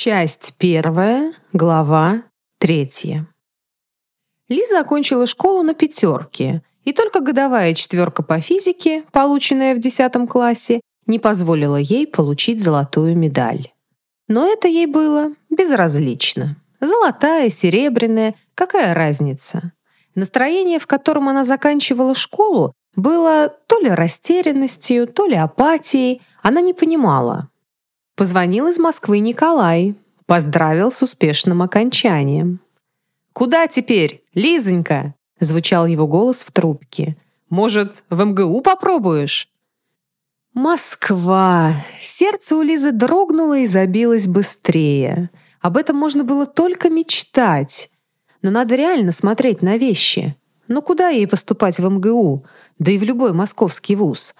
Часть первая, глава третья. Лиза окончила школу на пятерке, и только годовая четверка по физике, полученная в десятом классе, не позволила ей получить золотую медаль. Но это ей было безразлично. Золотая, серебряная, какая разница? Настроение, в котором она заканчивала школу, было то ли растерянностью, то ли апатией, она не понимала. Позвонил из Москвы Николай. Поздравил с успешным окончанием. «Куда теперь, Лизонька?» — звучал его голос в трубке. «Может, в МГУ попробуешь?» Москва! Сердце у Лизы дрогнуло и забилось быстрее. Об этом можно было только мечтать. Но надо реально смотреть на вещи. Но куда ей поступать в МГУ? Да и в любой московский вуз.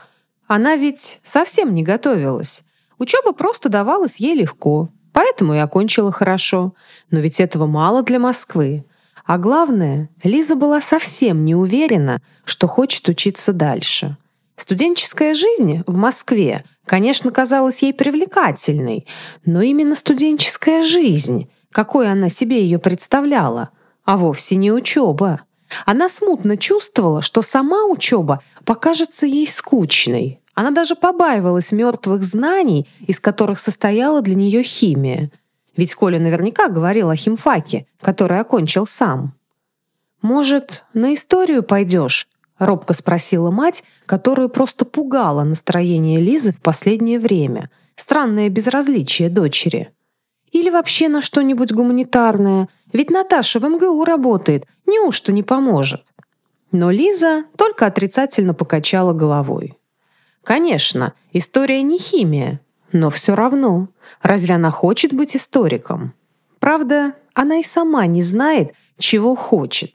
Она ведь совсем не готовилась. Учеба просто давалась ей легко, поэтому и окончила хорошо. Но ведь этого мало для Москвы. А главное, Лиза была совсем не уверена, что хочет учиться дальше. Студенческая жизнь в Москве, конечно, казалась ей привлекательной, но именно студенческая жизнь, какой она себе ее представляла, а вовсе не учеба. Она смутно чувствовала, что сама учеба покажется ей скучной, она даже побаивалась мертвых знаний, из которых состояла для нее химия. Ведь Коля наверняка говорил о химфаке, который окончил сам. «Может, на историю пойдешь?» — робко спросила мать, которую просто пугало настроение Лизы в последнее время. Странное безразличие дочери. «Или вообще на что-нибудь гуманитарное? Ведь Наташа в МГУ работает. Неужто не поможет?» Но Лиза только отрицательно покачала головой. Конечно, история не химия, но все равно. Разве она хочет быть историком? Правда, она и сама не знает, чего хочет.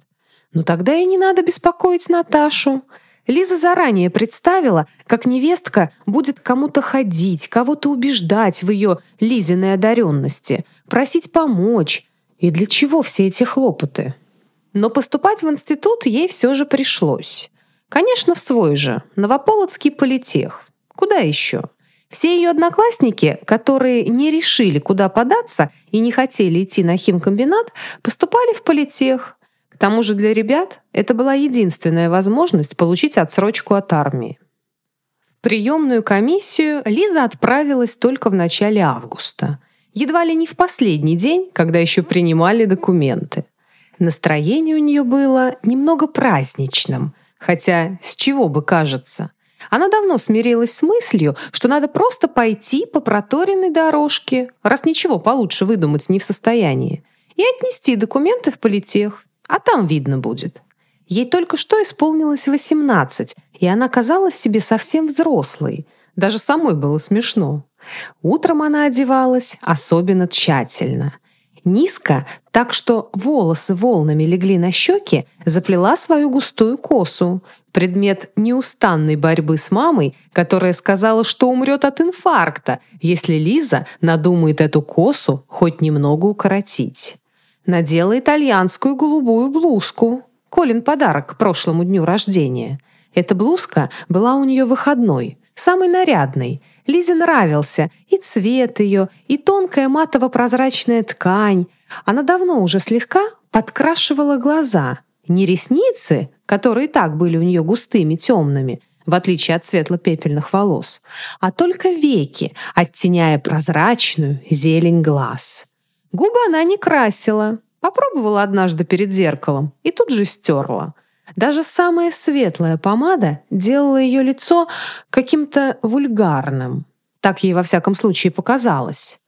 Но тогда и не надо беспокоить Наташу. Лиза заранее представила, как невестка будет кому-то ходить, кого-то убеждать в ее Лизиной одаренности, просить помочь. И для чего все эти хлопоты? Но поступать в институт ей все же пришлось. Конечно, в свой же, Новополоцкий политех. Куда еще? Все ее одноклассники, которые не решили, куда податься и не хотели идти на химкомбинат, поступали в политех. К тому же для ребят это была единственная возможность получить отсрочку от армии. В приемную комиссию Лиза отправилась только в начале августа. Едва ли не в последний день, когда еще принимали документы. Настроение у нее было немного праздничным – Хотя с чего бы кажется? Она давно смирилась с мыслью, что надо просто пойти по проторенной дорожке, раз ничего получше выдумать не в состоянии, и отнести документы в политех, а там видно будет. Ей только что исполнилось 18, и она казалась себе совсем взрослой. Даже самой было смешно. Утром она одевалась особенно тщательно. Низко, так что волосы волнами легли на щеки, заплела свою густую косу. Предмет неустанной борьбы с мамой, которая сказала, что умрет от инфаркта, если Лиза надумает эту косу хоть немного укоротить. Надела итальянскую голубую блузку. Колин подарок к прошлому дню рождения. Эта блузка была у нее выходной, самой нарядной – Лизе нравился и цвет ее, и тонкая матово-прозрачная ткань. Она давно уже слегка подкрашивала глаза. Не ресницы, которые и так были у нее густыми, темными, в отличие от светло-пепельных волос, а только веки, оттеняя прозрачную зелень глаз. Губы она не красила. Попробовала однажды перед зеркалом и тут же стерла. Даже самая светлая помада делала ее лицо каким-то вульгарным. Так ей во всяком случае показалось.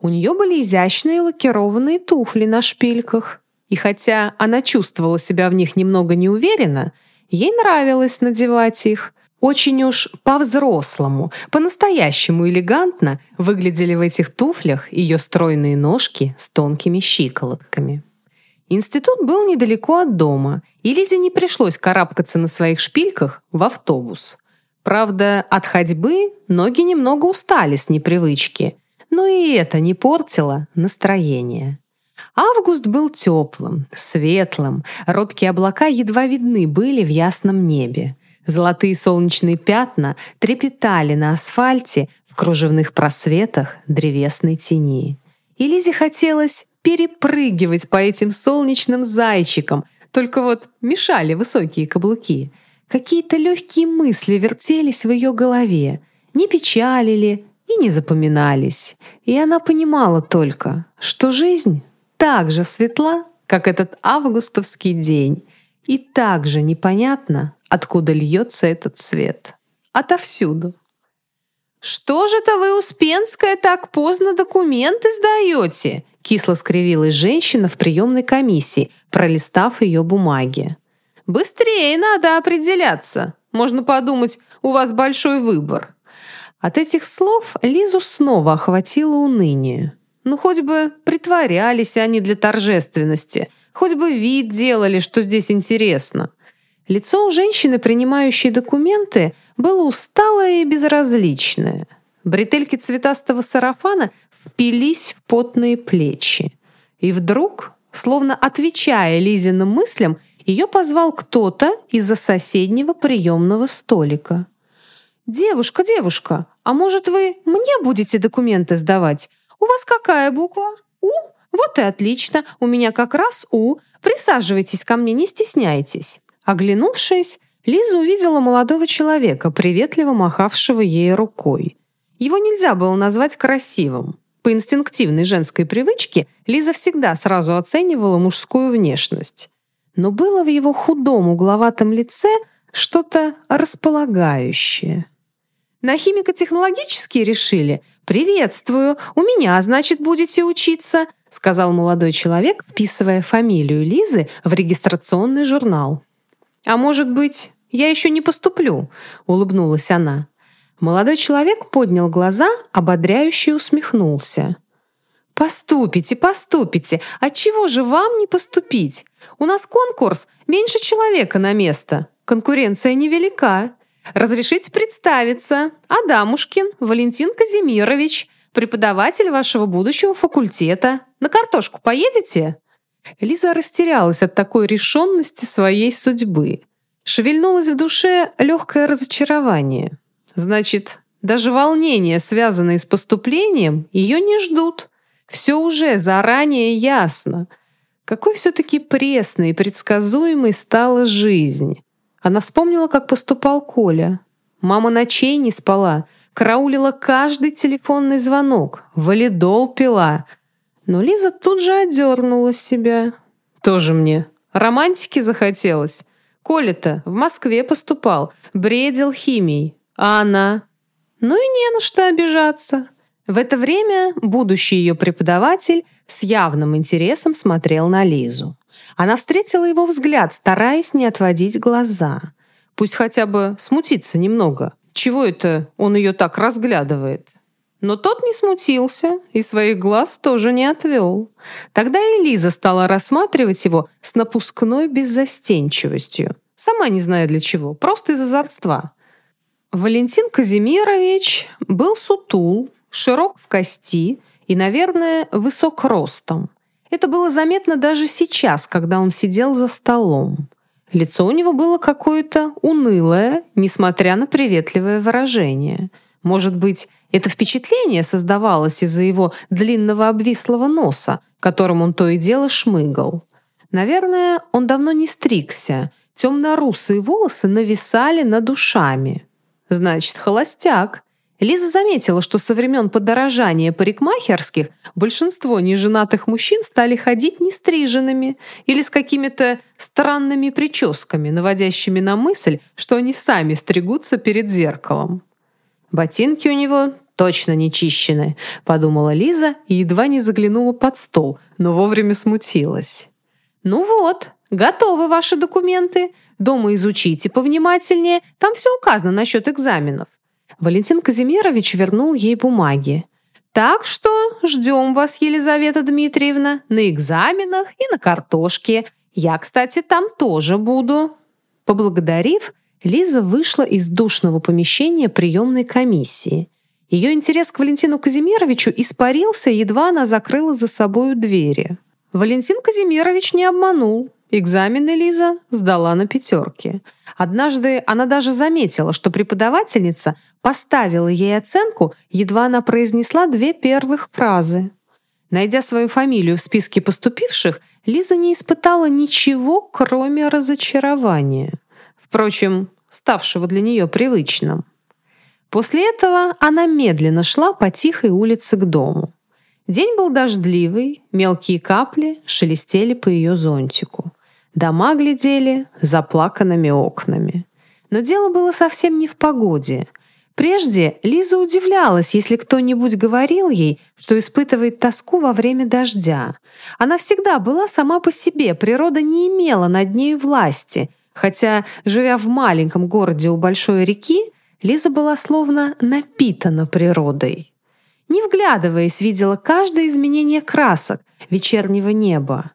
У нее были изящные лакированные туфли на шпильках. И хотя она чувствовала себя в них немного неуверенно, ей нравилось надевать их. Очень уж по-взрослому, по-настоящему элегантно выглядели в этих туфлях ее стройные ножки с тонкими щиколотками. Институт был недалеко от дома, и Лизе не пришлось карабкаться на своих шпильках в автобус. Правда, от ходьбы ноги немного устали с непривычки, но и это не портило настроение. Август был теплым, светлым, робкие облака едва видны были в ясном небе. Золотые солнечные пятна трепетали на асфальте в кружевных просветах древесной тени. И Лизе хотелось перепрыгивать по этим солнечным зайчикам, только вот мешали высокие каблуки. Какие-то легкие мысли вертелись в ее голове, не печалили и не запоминались. И она понимала только, что жизнь так же светла, как этот августовский день, и так же непонятно, откуда льется этот свет. Отовсюду. «Что же это вы, Успенская, так поздно документы сдаете?» Кисло скривилась женщина в приемной комиссии, пролистав ее бумаги. «Быстрее надо определяться. Можно подумать, у вас большой выбор». От этих слов Лизу снова охватило уныние. Ну, хоть бы притворялись они для торжественности, хоть бы вид делали, что здесь интересно. Лицо у женщины, принимающей документы, было усталое и безразличное. Бретельки цветастого сарафана впились в потные плечи. И вдруг, словно отвечая Лизиным мыслям, ее позвал кто-то из-за соседнего приемного столика. «Девушка, девушка, а может вы мне будете документы сдавать? У вас какая буква? У? Вот и отлично, у меня как раз У. Присаживайтесь ко мне, не стесняйтесь». Оглянувшись, Лиза увидела молодого человека, приветливо махавшего ей рукой. Его нельзя было назвать красивым. По инстинктивной женской привычке Лиза всегда сразу оценивала мужскую внешность. Но было в его худом угловатом лице что-то располагающее. На химико-технологические решили? «Приветствую! У меня, значит, будете учиться», сказал молодой человек, вписывая фамилию Лизы в регистрационный журнал. «А может быть, я еще не поступлю?» — улыбнулась она. Молодой человек поднял глаза, ободряюще усмехнулся. «Поступите, поступите! Отчего же вам не поступить? У нас конкурс, меньше человека на место. Конкуренция невелика. Разрешите представиться. Адамушкин Валентин Казимирович, преподаватель вашего будущего факультета. На картошку поедете?» Лиза растерялась от такой решенности своей судьбы. Шевельнулось в душе легкое разочарование. Значит, даже волнения, связанные с поступлением, ее не ждут. Все уже заранее ясно. Какой все-таки пресной и предсказуемой стала жизнь. Она вспомнила, как поступал Коля. Мама ночей не спала, караулила каждый телефонный звонок, валидол пила — но Лиза тут же одернула себя. Тоже мне. Романтики захотелось. Коля-то в Москве поступал, бредил химией. А она? Ну и не на что обижаться. В это время будущий ее преподаватель с явным интересом смотрел на Лизу. Она встретила его взгляд, стараясь не отводить глаза. Пусть хотя бы смутиться немного. Чего это он ее так разглядывает? Но тот не смутился и своих глаз тоже не отвел. Тогда и Лиза стала рассматривать его с напускной беззастенчивостью. Сама не зная для чего, просто из-за задства. Валентин Казимирович был сутул, широк в кости и, наверное, высок ростом. Это было заметно даже сейчас, когда он сидел за столом. Лицо у него было какое-то унылое, несмотря на приветливое выражение. Может быть, это впечатление создавалось из-за его длинного обвислого носа, которым он то и дело шмыгал. Наверное, он давно не стригся. Темно-русые волосы нависали над ушами. Значит, холостяк. Лиза заметила, что со времен подорожания парикмахерских большинство неженатых мужчин стали ходить нестриженными или с какими-то странными прическами, наводящими на мысль, что они сами стригутся перед зеркалом. «Ботинки у него точно не чищены», — подумала Лиза и едва не заглянула под стол, но вовремя смутилась. «Ну вот, готовы ваши документы. Дома изучите повнимательнее, там все указано насчет экзаменов». Валентин Казимирович вернул ей бумаги. «Так что ждем вас, Елизавета Дмитриевна, на экзаменах и на картошке. Я, кстати, там тоже буду». Поблагодарив, Лиза вышла из душного помещения приемной комиссии. Ее интерес к Валентину Казимировичу испарился, едва она закрыла за собою двери. Валентин Казимирович не обманул. Экзамены Лиза сдала на пятерки. Однажды она даже заметила, что преподавательница поставила ей оценку, едва она произнесла две первых фразы. Найдя свою фамилию в списке поступивших, Лиза не испытала ничего, кроме разочарования. Впрочем, ставшего для нее привычным. После этого она медленно шла по тихой улице к дому. День был дождливый, мелкие капли шелестели по ее зонтику. Дома глядели заплаканными окнами. Но дело было совсем не в погоде. Прежде Лиза удивлялась, если кто-нибудь говорил ей, что испытывает тоску во время дождя. Она всегда была сама по себе, природа не имела над нею власти, хотя, живя в маленьком городе у большой реки, Лиза была словно напитана природой. Не вглядываясь, видела каждое изменение красок вечернего неба.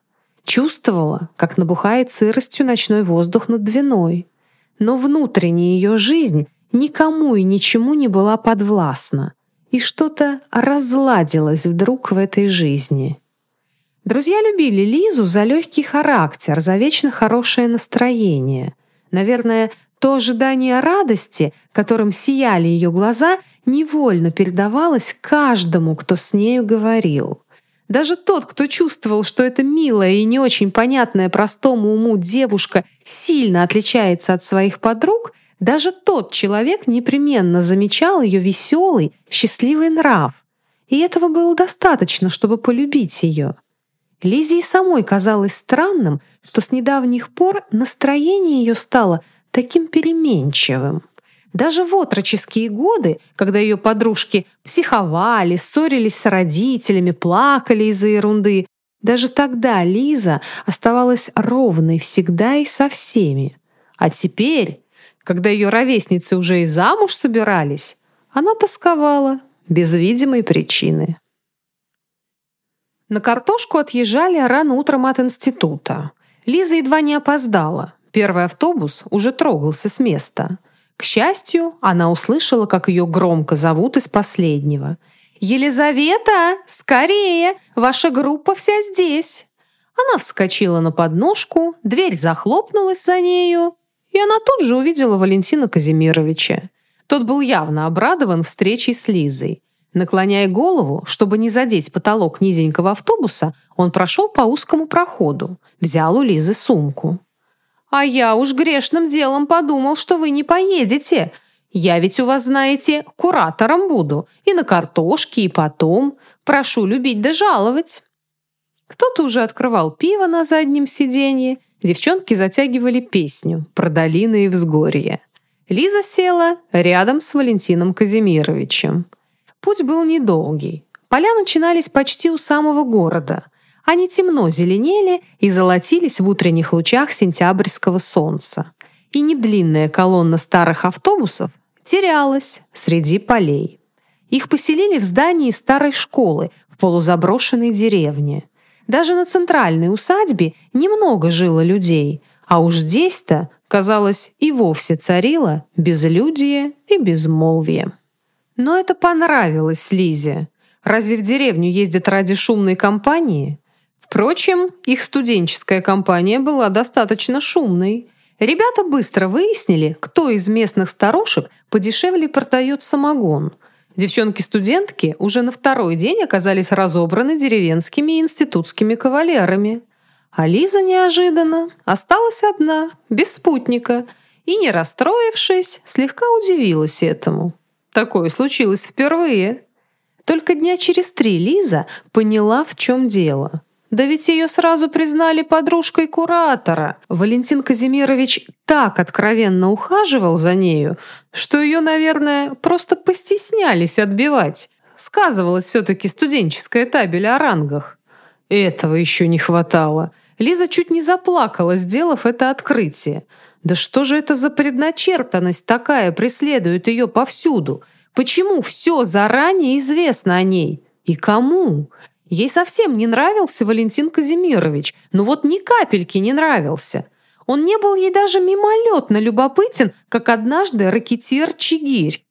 Чувствовала, как набухает сыростью ночной воздух над Двиной. Но внутренняя ее жизнь никому и ничему не была подвластна. И что-то разладилось вдруг в этой жизни. Друзья любили Лизу за легкий характер, за вечно хорошее настроение. Наверное, то ожидание радости, которым сияли ее глаза, невольно передавалось каждому, кто с нею говорил. Даже тот, кто чувствовал, что эта милая и не очень понятная простому уму девушка сильно отличается от своих подруг, даже тот человек непременно замечал ее веселый, счастливый нрав. И этого было достаточно, чтобы полюбить ее. Лизе и самой казалось странным, что с недавних пор настроение ее стало таким переменчивым. Даже в отроческие годы, когда ее подружки психовали, ссорились с родителями, плакали из-за ерунды, даже тогда Лиза оставалась ровной всегда и со всеми. А теперь, когда ее ровесницы уже и замуж собирались, она тосковала без видимой причины. На картошку отъезжали рано утром от института. Лиза едва не опоздала. Первый автобус уже трогался с места. К счастью, она услышала, как ее громко зовут из последнего. «Елизавета, скорее! Ваша группа вся здесь!» Она вскочила на подножку, дверь захлопнулась за нею, и она тут же увидела Валентина Казимировича. Тот был явно обрадован встречей с Лизой. Наклоняя голову, чтобы не задеть потолок низенького автобуса, он прошел по узкому проходу, взял у Лизы сумку. А я уж грешным делом подумал, что вы не поедете. Я ведь у вас, знаете, куратором буду. И на картошке, и потом. Прошу любить да жаловать». Кто-то уже открывал пиво на заднем сиденье. Девчонки затягивали песню про долины и взгорье. Лиза села рядом с Валентином Казимировичем. Путь был недолгий. Поля начинались почти у самого города. Они темно зеленели и золотились в утренних лучах сентябрьского солнца. И недлинная колонна старых автобусов терялась среди полей. Их поселили в здании старой школы в полузаброшенной деревне. Даже на центральной усадьбе немного жило людей, а уж здесь-то, казалось, и вовсе царило безлюдие и безмолвие. Но это понравилось Лизе. Разве в деревню ездят ради шумной компании? Впрочем, их студенческая компания была достаточно шумной. Ребята быстро выяснили, кто из местных старушек подешевле продает самогон. Девчонки-студентки уже на второй день оказались разобраны деревенскими и институтскими кавалерами. А Лиза неожиданно осталась одна, без спутника, и, не расстроившись, слегка удивилась этому. Такое случилось впервые. Только дня через три Лиза поняла, в чем дело – да ведь ее сразу признали подружкой куратора. Валентин Казимирович так откровенно ухаживал за нею, что ее, наверное, просто постеснялись отбивать. Сказывалась все-таки студенческая табель о рангах. Этого еще не хватало. Лиза чуть не заплакала, сделав это открытие. Да что же это за предначертанность такая преследует ее повсюду? Почему все заранее известно о ней? И кому? Ей совсем не нравился Валентин Казимирович, ну вот ни капельки не нравился. Он не был ей даже мимолетно любопытен, как однажды ракетир Чигирь.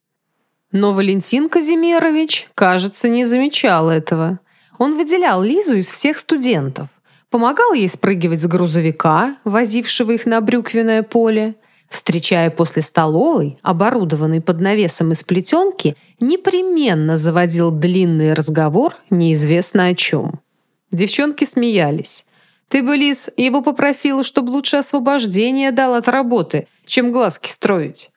Но Валентин Казимирович, кажется, не замечал этого. Он выделял Лизу из всех студентов. Помогал ей спрыгивать с грузовика, возившего их на брюквенное поле. Встречая после столовой, оборудованный под навесом из плетенки, непременно заводил длинный разговор неизвестно о чем. Девчонки смеялись. «Ты бы, Лис, его попросила, чтобы лучше освобождение дал от работы, чем глазки строить».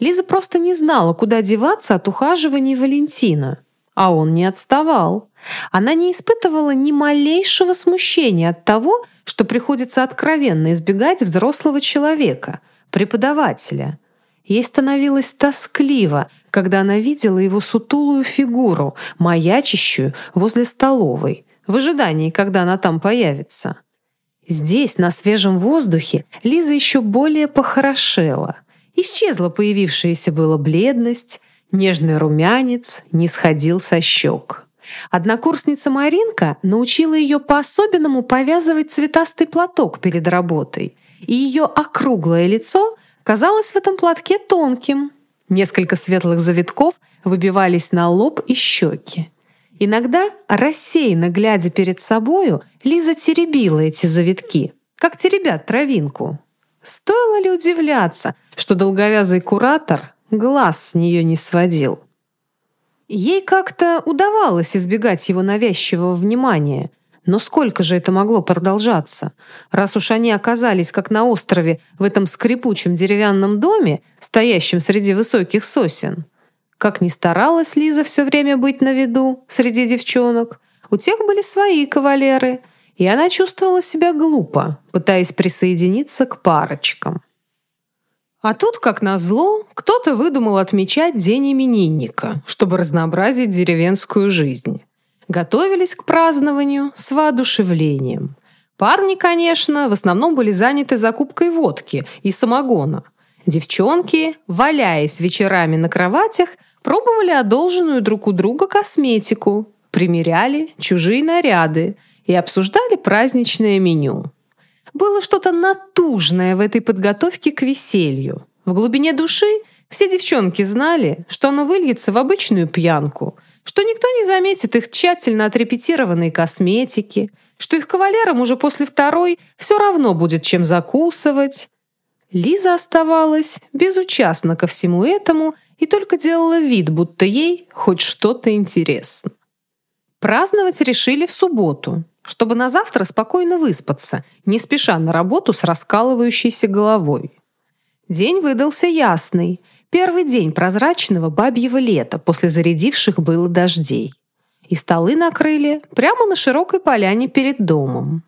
Лиза просто не знала, куда деваться от ухаживаний Валентина. А он не отставал. Она не испытывала ни малейшего смущения от того, что приходится откровенно избегать взрослого человека – преподавателя. Ей становилось тоскливо, когда она видела его сутулую фигуру, маячащую возле столовой, в ожидании, когда она там появится. Здесь, на свежем воздухе, Лиза еще более похорошела. Исчезла появившаяся была бледность, нежный румянец не сходил со щек. Однокурсница Маринка научила ее по-особенному повязывать цветастый платок перед работой, и ее округлое лицо казалось в этом платке тонким. Несколько светлых завитков выбивались на лоб и щеки. Иногда, рассеянно глядя перед собою, Лиза теребила эти завитки, как теребят травинку. Стоило ли удивляться, что долговязый куратор глаз с нее не сводил? Ей как-то удавалось избегать его навязчивого внимания — но сколько же это могло продолжаться? Раз уж они оказались как на острове в этом скрипучем деревянном доме, стоящем среди высоких сосен. Как ни старалась Лиза все время быть на виду среди девчонок, у тех были свои кавалеры, и она чувствовала себя глупо, пытаясь присоединиться к парочкам. А тут, как назло, кто-то выдумал отмечать день именинника, чтобы разнообразить деревенскую жизнь готовились к празднованию с воодушевлением. Парни, конечно, в основном были заняты закупкой водки и самогона. Девчонки, валяясь вечерами на кроватях, пробовали одолженную друг у друга косметику, примеряли чужие наряды и обсуждали праздничное меню. Было что-то натужное в этой подготовке к веселью. В глубине души все девчонки знали, что оно выльется в обычную пьянку – что никто не заметит их тщательно отрепетированной косметики, что их кавалерам уже после второй все равно будет чем закусывать. Лиза оставалась безучастна ко всему этому и только делала вид, будто ей хоть что-то интересно. Праздновать решили в субботу, чтобы на завтра спокойно выспаться, не спеша на работу с раскалывающейся головой. День выдался ясный, Первый день прозрачного бабьего лета после зарядивших было дождей. И столы накрыли прямо на широкой поляне перед домом.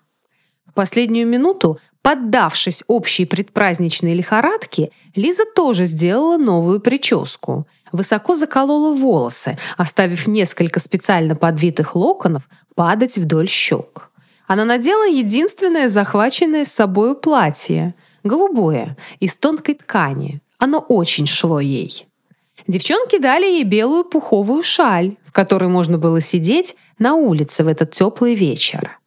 В последнюю минуту, поддавшись общей предпраздничной лихорадке, Лиза тоже сделала новую прическу. Высоко заколола волосы, оставив несколько специально подвитых локонов падать вдоль щек. Она надела единственное захваченное с собой платье – голубое, из тонкой ткани, оно очень шло ей. Девчонки дали ей белую пуховую шаль, в которой можно было сидеть на улице в этот теплый вечер.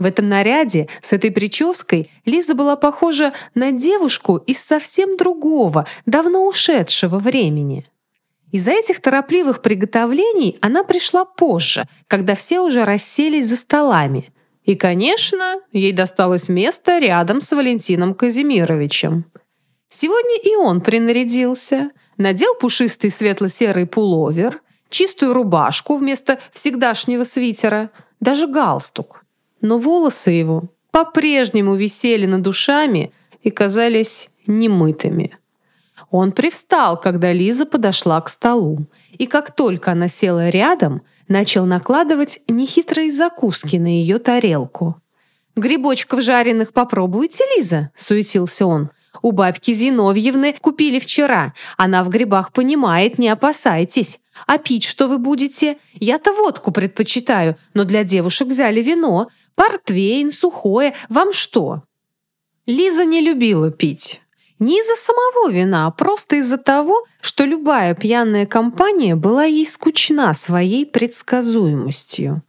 В этом наряде, с этой прической, Лиза была похожа на девушку из совсем другого, давно ушедшего времени. Из-за этих торопливых приготовлений она пришла позже, когда все уже расселись за столами. И, конечно, ей досталось место рядом с Валентином Казимировичем. Сегодня и он принарядился, надел пушистый светло-серый пуловер, чистую рубашку вместо всегдашнего свитера, даже галстук. Но волосы его по-прежнему висели над душами и казались немытыми. Он привстал, когда Лиза подошла к столу, и как только она села рядом, начал накладывать нехитрые закуски на ее тарелку. «Грибочков жареных попробуйте, Лиза?» — суетился он. У бабки Зиновьевны купили вчера. Она в грибах понимает, не опасайтесь. А пить что вы будете? Я-то водку предпочитаю, но для девушек взяли вино. Портвейн, сухое. Вам что?» Лиза не любила пить. Не из-за самого вина, а просто из-за того, что любая пьяная компания была ей скучна своей предсказуемостью.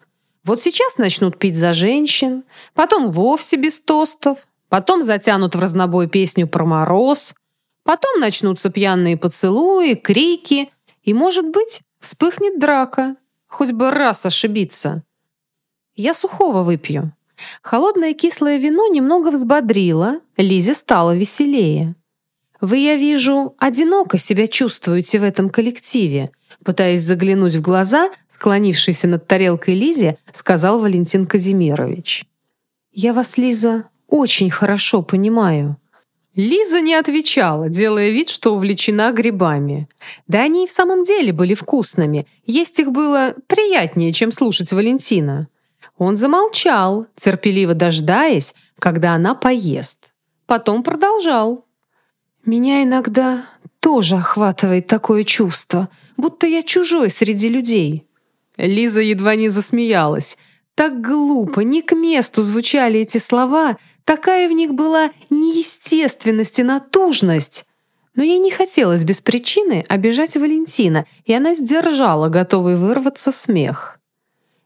Вот сейчас начнут пить за женщин, потом вовсе без тостов, Потом затянут в разнобой песню про мороз. Потом начнутся пьяные поцелуи, крики. И, может быть, вспыхнет драка. Хоть бы раз ошибиться. Я сухого выпью. Холодное кислое вино немного взбодрило, Лизе стало веселее. «Вы, я вижу, одиноко себя чувствуете в этом коллективе», пытаясь заглянуть в глаза, склонившийся над тарелкой Лизе, сказал Валентин Казимирович. «Я вас, Лиза, очень хорошо понимаю». Лиза не отвечала, делая вид, что увлечена грибами. Да они и в самом деле были вкусными. Есть их было приятнее, чем слушать Валентина. Он замолчал, терпеливо дожидаясь, когда она поест. Потом продолжал. «Меня иногда тоже охватывает такое чувство, будто я чужой среди людей». Лиза едва не засмеялась. Так глупо, не к месту звучали эти слова, такая в них была неестественность и натужность. Но ей не хотелось без причины обижать Валентина, и она сдержала готовый вырваться смех.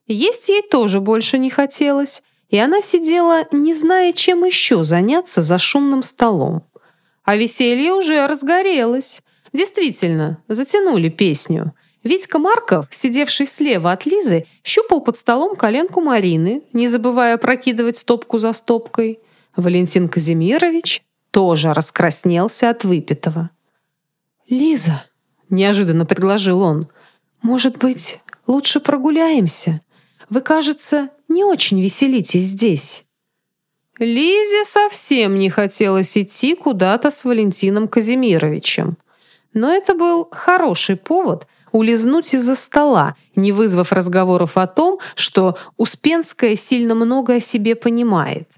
Есть ей тоже больше не хотелось, и она сидела, не зная, чем еще заняться за шумным столом. А веселье уже разгорелось. Действительно, затянули песню. Витька Марков, сидевший слева от Лизы, щупал под столом коленку Марины, не забывая прокидывать стопку за стопкой. Валентин Казимирович тоже раскраснелся от выпитого. «Лиза», — неожиданно предложил он, — «может быть, лучше прогуляемся? Вы, кажется, не очень веселитесь здесь». Лизе совсем не хотелось идти куда-то с Валентином Казимировичем. Но это был хороший повод — улизнуть из-за стола, не вызвав разговоров о том, что Успенская сильно много о себе понимает.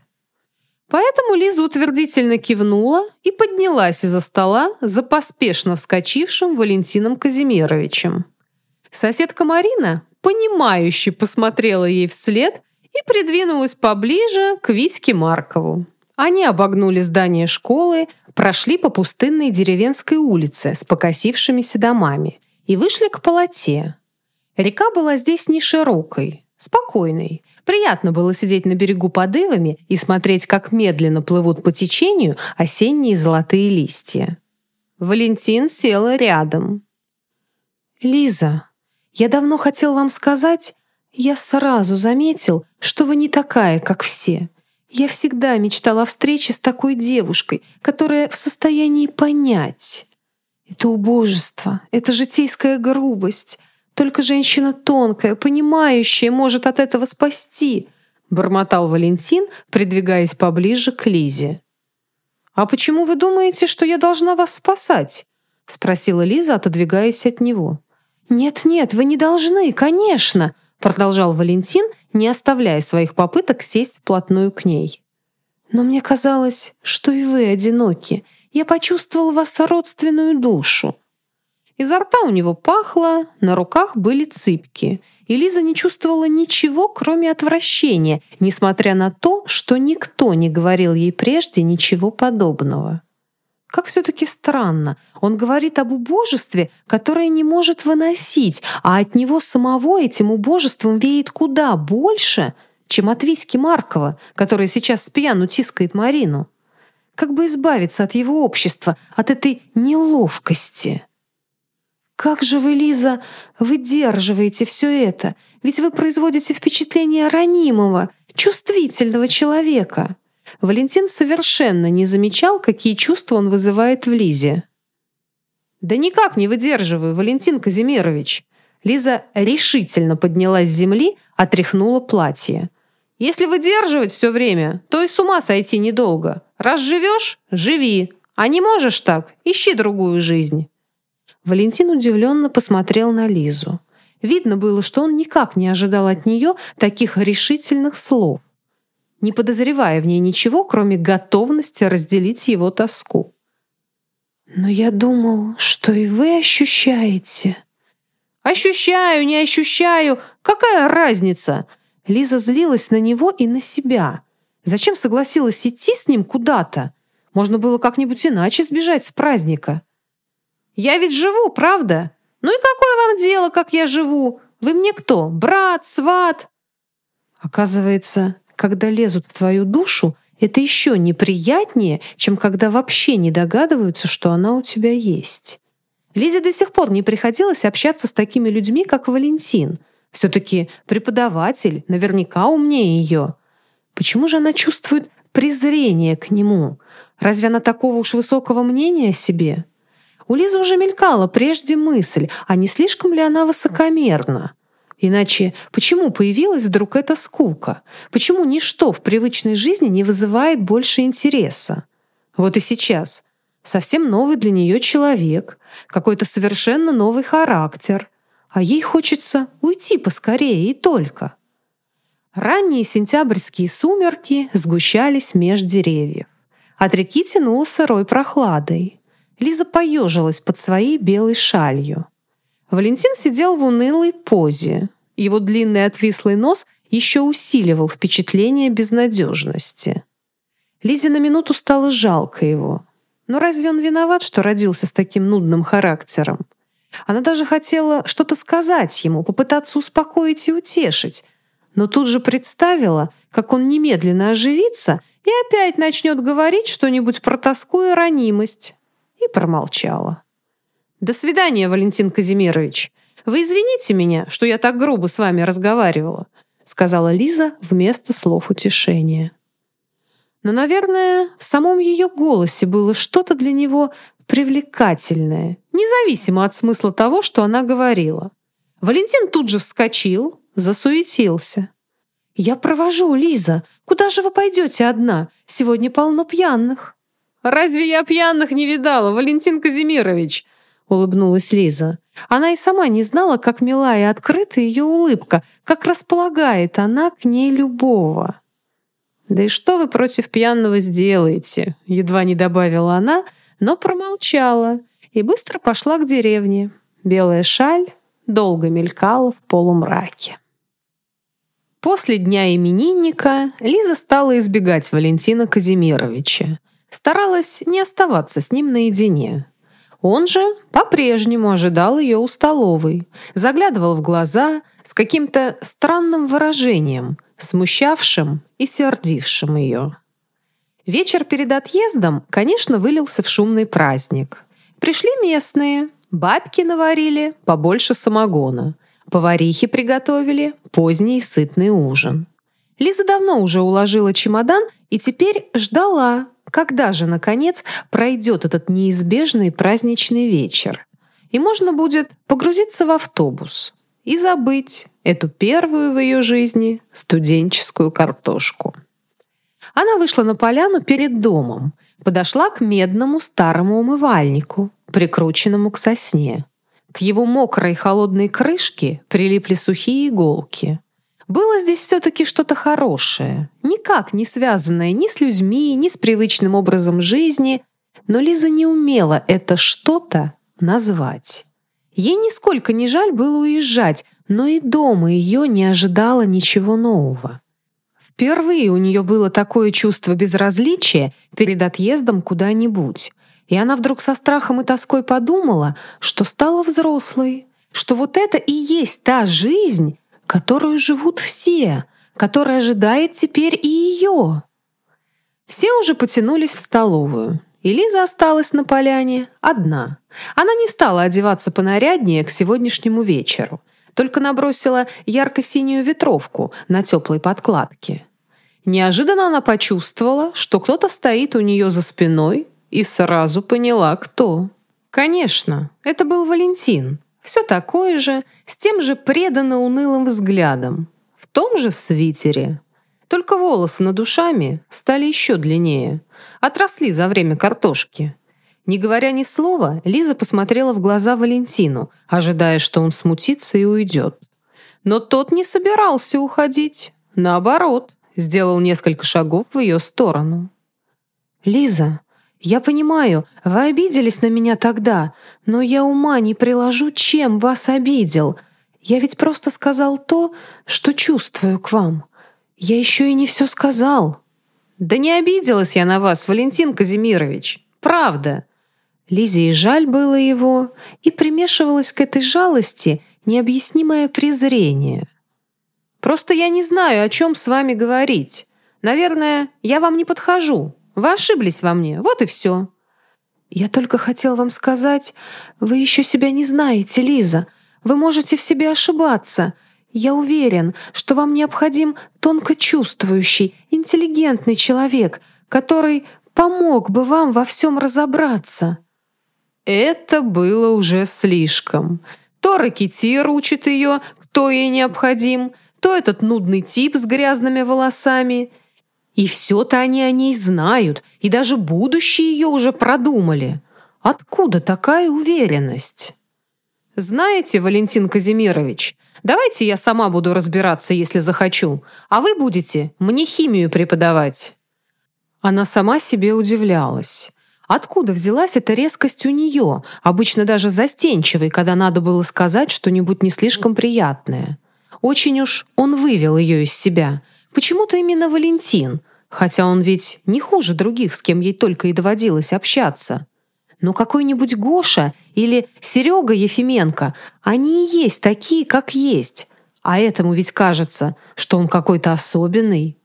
Поэтому Лиза утвердительно кивнула и поднялась из-за стола за поспешно вскочившим Валентином Казимировичем. Соседка Марина, понимающе посмотрела ей вслед и придвинулась поближе к Витьке Маркову. Они обогнули здание школы, прошли по пустынной деревенской улице с покосившимися домами и вышли к полоте. Река была здесь не широкой, спокойной. Приятно было сидеть на берегу под ивами и смотреть, как медленно плывут по течению осенние золотые листья. Валентин села рядом. «Лиза, я давно хотел вам сказать, я сразу заметил, что вы не такая, как все. Я всегда мечтала о встрече с такой девушкой, которая в состоянии понять. Это убожество, это житейская грубость. Только женщина тонкая, понимающая, может от этого спасти, бормотал Валентин, придвигаясь поближе к Лизе. А почему вы думаете, что я должна вас спасать? спросила Лиза, отодвигаясь от него. Нет-нет, вы не должны, конечно, продолжал Валентин, не оставляя своих попыток сесть вплотную к ней. Но мне казалось, что и вы одиноки, я почувствовал вас родственную душу. Изо рта у него пахло, на руках были цыпки, и Лиза не чувствовала ничего, кроме отвращения, несмотря на то, что никто не говорил ей прежде ничего подобного. Как все-таки странно. Он говорит об убожестве, которое не может выносить, а от него самого этим убожеством веет куда больше, чем от Витьки Маркова, который сейчас пьяну тискает Марину. Как бы избавиться от его общества, от этой неловкости? Как же вы, Лиза, выдерживаете все это? Ведь вы производите впечатление ранимого, чувствительного человека. Валентин совершенно не замечал, какие чувства он вызывает в Лизе. «Да никак не выдерживаю, Валентин Казимирович!» Лиза решительно поднялась с земли, отряхнула платье. Если выдерживать все время, то и с ума сойти недолго. Раз живешь – живи. А не можешь так – ищи другую жизнь». Валентин удивленно посмотрел на Лизу. Видно было, что он никак не ожидал от нее таких решительных слов, не подозревая в ней ничего, кроме готовности разделить его тоску. «Но я думал, что и вы ощущаете». «Ощущаю, не ощущаю. Какая разница?» Лиза злилась на него и на себя. Зачем согласилась идти с ним куда-то? Можно было как-нибудь иначе сбежать с праздника. «Я ведь живу, правда? Ну и какое вам дело, как я живу? Вы мне кто? Брат, сват?» Оказывается, когда лезут в твою душу, это еще неприятнее, чем когда вообще не догадываются, что она у тебя есть. Лизе до сих пор не приходилось общаться с такими людьми, как Валентин — все-таки преподаватель наверняка умнее ее. Почему же она чувствует презрение к нему? Разве она такого уж высокого мнения о себе? У Лизы уже мелькала прежде мысль, а не слишком ли она высокомерна? Иначе почему появилась вдруг эта скука? Почему ничто в привычной жизни не вызывает больше интереса? Вот и сейчас. Совсем новый для нее человек, какой-то совершенно новый характер. А ей хочется уйти поскорее и только. Ранние сентябрьские сумерки сгущались меж деревьев. От реки тянуло сырой прохладой. Лиза поежилась под своей белой шалью. Валентин сидел в унылой позе. Его длинный отвислый нос еще усиливал впечатление безнадежности. Лизе на минуту стало жалко его. Но разве он виноват, что родился с таким нудным характером? Она даже хотела что-то сказать ему, попытаться успокоить и утешить, но тут же представила, как он немедленно оживится и опять начнет говорить что-нибудь про тоску и ранимость и промолчала. «До свидания, Валентин Казимирович. Вы извините меня, что я так грубо с вами разговаривала», сказала Лиза вместо слов утешения. Но, наверное, в самом ее голосе было что-то для него привлекательное, независимо от смысла того, что она говорила. Валентин тут же вскочил, засуетился. «Я провожу, Лиза. Куда же вы пойдете одна? Сегодня полно пьяных». «Разве я пьяных не видала, Валентин Казимирович?» — улыбнулась Лиза. Она и сама не знала, как мила и открыта ее улыбка, как располагает она к ней любого. «Да и что вы против пьяного сделаете?» — едва не добавила она, но промолчала и быстро пошла к деревне. Белая шаль долго мелькала в полумраке. После дня именинника Лиза стала избегать Валентина Казимировича старалась не оставаться с ним наедине. Он же по-прежнему ожидал ее у столовой, заглядывал в глаза с каким-то странным выражением, смущавшим и сердившим ее. Вечер перед отъездом, конечно, вылился в шумный праздник. Пришли местные, бабки наварили побольше самогона, поварихи приготовили поздний сытный ужин. Лиза давно уже уложила чемодан и теперь ждала, когда же, наконец, пройдет этот неизбежный праздничный вечер? И можно будет погрузиться в автобус и забыть эту первую в ее жизни студенческую картошку. Она вышла на поляну перед домом, подошла к медному старому умывальнику, прикрученному к сосне. К его мокрой холодной крышке прилипли сухие иголки — было здесь все-таки что-то хорошее, никак не связанное ни с людьми, ни с привычным образом жизни, но Лиза не умела это что-то назвать. Ей нисколько не жаль было уезжать, но и дома ее не ожидало ничего нового. Впервые у нее было такое чувство безразличия перед отъездом куда-нибудь, и она вдруг со страхом и тоской подумала, что стала взрослой, что вот это и есть та жизнь, которую живут все, которая ожидает теперь и ее. Все уже потянулись в столовую, и Лиза осталась на поляне одна. Она не стала одеваться понаряднее к сегодняшнему вечеру, только набросила ярко-синюю ветровку на теплой подкладке. Неожиданно она почувствовала, что кто-то стоит у нее за спиной, и сразу поняла, кто. Конечно, это был Валентин, все такое же, с тем же преданно унылым взглядом, в том же свитере. Только волосы над ушами стали еще длиннее, отросли за время картошки. Не говоря ни слова, Лиза посмотрела в глаза Валентину, ожидая, что он смутится и уйдет. Но тот не собирался уходить. Наоборот, сделал несколько шагов в ее сторону. «Лиза, «Я понимаю, вы обиделись на меня тогда, но я ума не приложу, чем вас обидел. Я ведь просто сказал то, что чувствую к вам. Я еще и не все сказал». «Да не обиделась я на вас, Валентин Казимирович. Правда». Лизе и жаль было его, и примешивалось к этой жалости необъяснимое презрение. «Просто я не знаю, о чем с вами говорить. Наверное, я вам не подхожу». Вы ошиблись во мне, вот и все». «Я только хотел вам сказать, вы еще себя не знаете, Лиза. Вы можете в себе ошибаться. Я уверен, что вам необходим тонко чувствующий, интеллигентный человек, который помог бы вам во всем разобраться». Это было уже слишком. То ракетир учит ее, кто ей необходим, то этот нудный тип с грязными волосами. И все-то они о ней знают, и даже будущее ее уже продумали. Откуда такая уверенность? Знаете, Валентин Казимирович, давайте я сама буду разбираться, если захочу, а вы будете мне химию преподавать. Она сама себе удивлялась. Откуда взялась эта резкость у нее, обычно даже застенчивой, когда надо было сказать что-нибудь не слишком приятное? Очень уж он вывел ее из себя. Почему-то именно Валентин, хотя он ведь не хуже других, с кем ей только и доводилось общаться. Но какой-нибудь Гоша или Серега Ефименко, они и есть такие, как есть. А этому ведь кажется, что он какой-то особенный.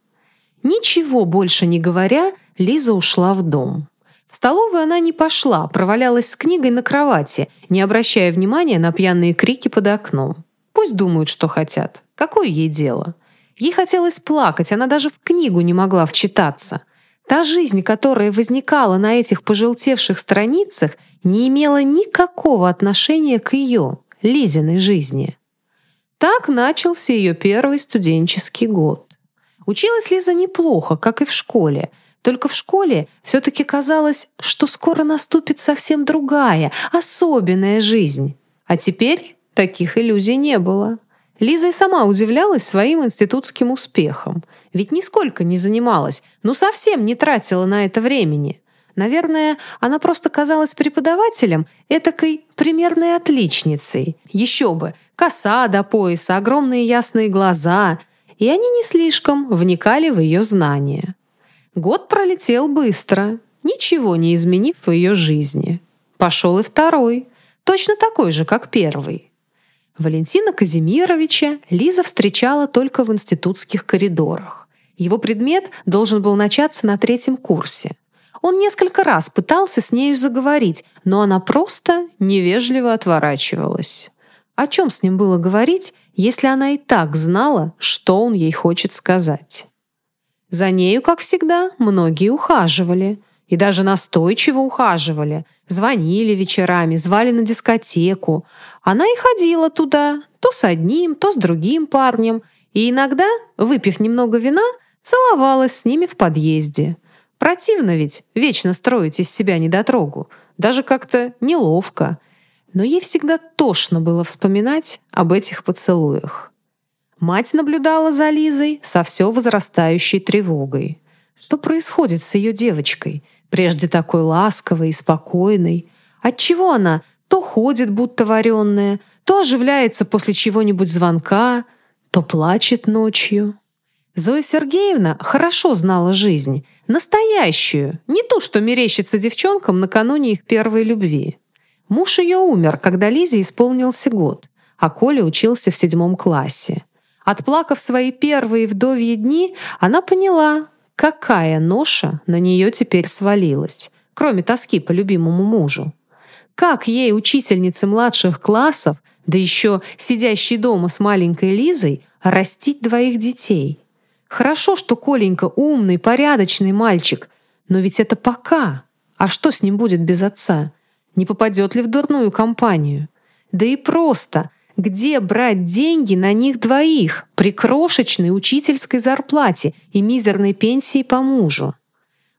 Ничего больше не говоря, Лиза ушла в дом. В столовую она не пошла, провалялась с книгой на кровати, не обращая внимания на пьяные крики под окном. Пусть думают, что хотят. Какое ей дело? Ей хотелось плакать, она даже в книгу не могла вчитаться. Та жизнь, которая возникала на этих пожелтевших страницах, не имела никакого отношения к ее, Лизиной жизни. Так начался ее первый студенческий год. Училась Лиза неплохо, как и в школе – только в школе все-таки казалось, что скоро наступит совсем другая, особенная жизнь. А теперь таких иллюзий не было. Лиза и сама удивлялась своим институтским успехам. Ведь нисколько не занималась, ну совсем не тратила на это времени. Наверное, она просто казалась преподавателем этакой примерной отличницей. Еще бы, коса до пояса, огромные ясные глаза. И они не слишком вникали в ее знания. Год пролетел быстро, ничего не изменив в ее жизни. Пошел и второй, точно такой же, как первый. Валентина Казимировича Лиза встречала только в институтских коридорах. Его предмет должен был начаться на третьем курсе. Он несколько раз пытался с нею заговорить, но она просто невежливо отворачивалась. О чем с ним было говорить, если она и так знала, что он ей хочет сказать? За нею, как всегда, многие ухаживали. И даже настойчиво ухаживали. Звонили вечерами, звали на дискотеку. Она и ходила туда, то с одним, то с другим парнем. И иногда, выпив немного вина, целовалась с ними в подъезде. Противно ведь вечно строить из себя недотрогу. Даже как-то неловко. Но ей всегда тошно было вспоминать об этих поцелуях. Мать наблюдала за Лизой со все возрастающей тревогой. Что происходит с ее девочкой, прежде такой ласковой и спокойной? Отчего она то ходит, будто вареная, то оживляется после чего-нибудь звонка, то плачет ночью? Зоя Сергеевна хорошо знала жизнь, настоящую, не то, что мерещится девчонкам накануне их первой любви. Муж ее умер, когда Лизе исполнился год, а Коля учился в седьмом классе. Отплакав свои первые вдовьи дни, она поняла, какая ноша на нее теперь свалилась, кроме тоски по любимому мужу. Как ей, учительнице младших классов, да еще сидящей дома с маленькой Лизой, растить двоих детей? Хорошо, что Коленька умный, порядочный мальчик, но ведь это пока. А что с ним будет без отца? Не попадет ли в дурную компанию? Да и просто где брать деньги на них двоих при крошечной учительской зарплате и мизерной пенсии по мужу?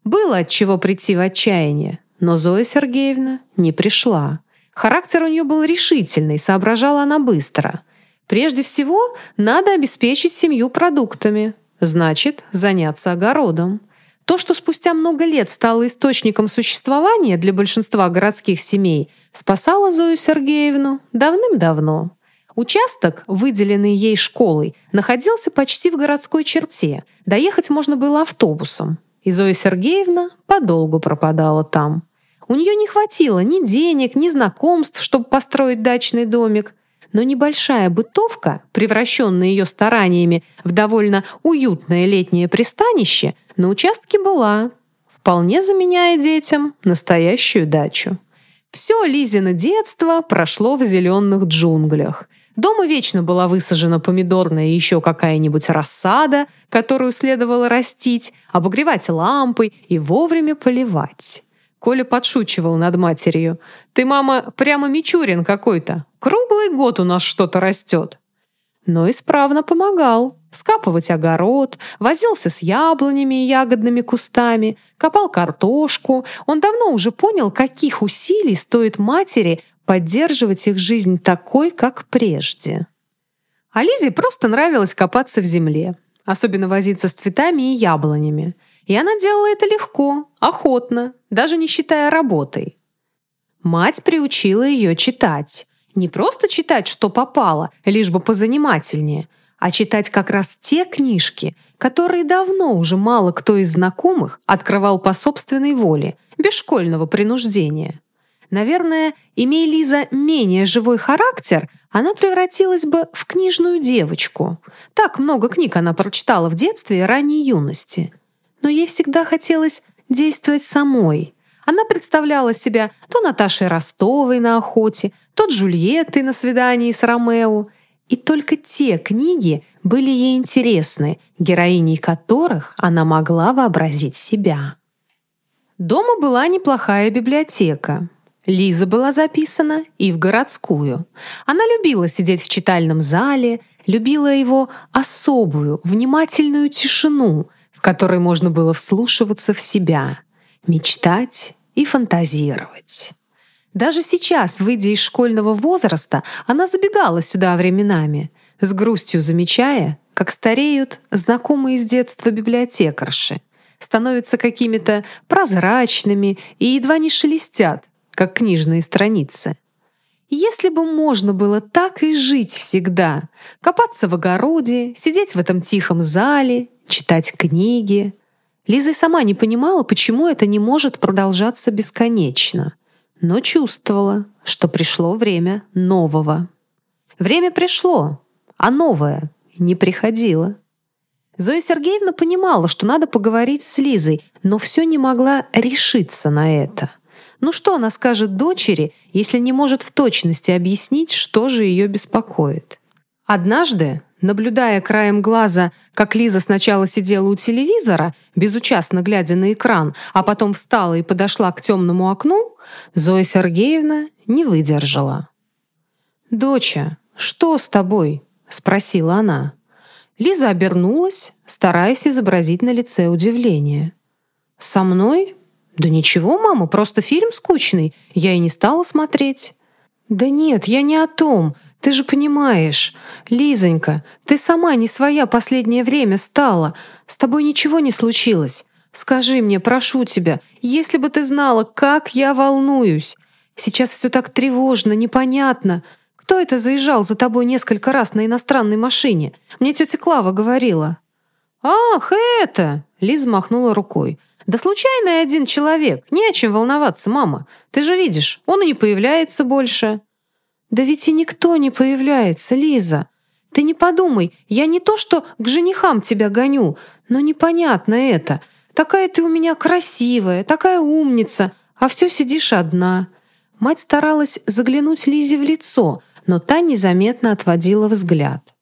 Было от чего прийти в отчаяние, но Зоя Сергеевна не пришла. Характер у нее был решительный, соображала она быстро. Прежде всего, надо обеспечить семью продуктами. Значит, заняться огородом. То, что спустя много лет стало источником существования для большинства городских семей, спасало Зою Сергеевну давным-давно. Участок, выделенный ей школой, находился почти в городской черте. Доехать можно было автобусом. И Зоя Сергеевна подолгу пропадала там. У нее не хватило ни денег, ни знакомств, чтобы построить дачный домик. Но небольшая бытовка, превращенная ее стараниями в довольно уютное летнее пристанище, на участке была, вполне заменяя детям настоящую дачу. Все Лизино детство прошло в зеленых джунглях. Дома вечно была высажена помидорная и еще какая-нибудь рассада, которую следовало растить, обогревать лампой и вовремя поливать. Коля подшучивал над матерью. «Ты, мама, прямо Мичурин какой-то. Круглый год у нас что-то растет». Но исправно помогал. Вскапывать огород, возился с яблонями и ягодными кустами, копал картошку. Он давно уже понял, каких усилий стоит матери поддерживать их жизнь такой, как прежде. А Лизе просто нравилось копаться в земле, особенно возиться с цветами и яблонями. И она делала это легко, охотно, даже не считая работой. Мать приучила ее читать. Не просто читать, что попало, лишь бы позанимательнее, а читать как раз те книжки, которые давно уже мало кто из знакомых открывал по собственной воле, без школьного принуждения. Наверное, имея Лиза менее живой характер, она превратилась бы в книжную девочку. Так много книг она прочитала в детстве и ранней юности – но ей всегда хотелось действовать самой. Она представляла себя то Наташей Ростовой на охоте, то Джульеттой на свидании с Ромео. И только те книги были ей интересны, героиней которых она могла вообразить себя. Дома была неплохая библиотека. Лиза была записана и в городскую. Она любила сидеть в читальном зале, любила его особую, внимательную тишину, в которой можно было вслушиваться в себя, мечтать и фантазировать. Даже сейчас, выйдя из школьного возраста, она забегала сюда временами, с грустью замечая, как стареют знакомые с детства библиотекарши, становятся какими-то прозрачными и едва не шелестят, как книжные страницы. Если бы можно было так и жить всегда, копаться в огороде, сидеть в этом тихом зале, читать книги. Лиза и сама не понимала, почему это не может продолжаться бесконечно, но чувствовала, что пришло время нового. Время пришло, а новое не приходило. Зоя Сергеевна понимала, что надо поговорить с Лизой, но все не могла решиться на это. Ну что она скажет дочери, если не может в точности объяснить, что же ее беспокоит? Однажды, наблюдая краем глаза, как Лиза сначала сидела у телевизора, безучастно глядя на экран, а потом встала и подошла к темному окну, Зоя Сергеевна не выдержала. «Доча, что с тобой?» — спросила она. Лиза обернулась, стараясь изобразить на лице удивление. «Со мной? Да ничего, мама, просто фильм скучный. Я и не стала смотреть». «Да нет, я не о том. Ты же понимаешь, Лизонька, ты сама не своя последнее время стала. С тобой ничего не случилось. Скажи мне, прошу тебя, если бы ты знала, как я волнуюсь. Сейчас все так тревожно, непонятно. Кто это заезжал за тобой несколько раз на иностранной машине? Мне тетя Клава говорила». «Ах, это!» — Лиза махнула рукой. «Да случайный один человек. Не о чем волноваться, мама. Ты же видишь, он и не появляется больше». «Да ведь и никто не появляется, Лиза. Ты не подумай, я не то что к женихам тебя гоню, но непонятно это. Такая ты у меня красивая, такая умница, а все сидишь одна». Мать старалась заглянуть Лизе в лицо, но та незаметно отводила взгляд.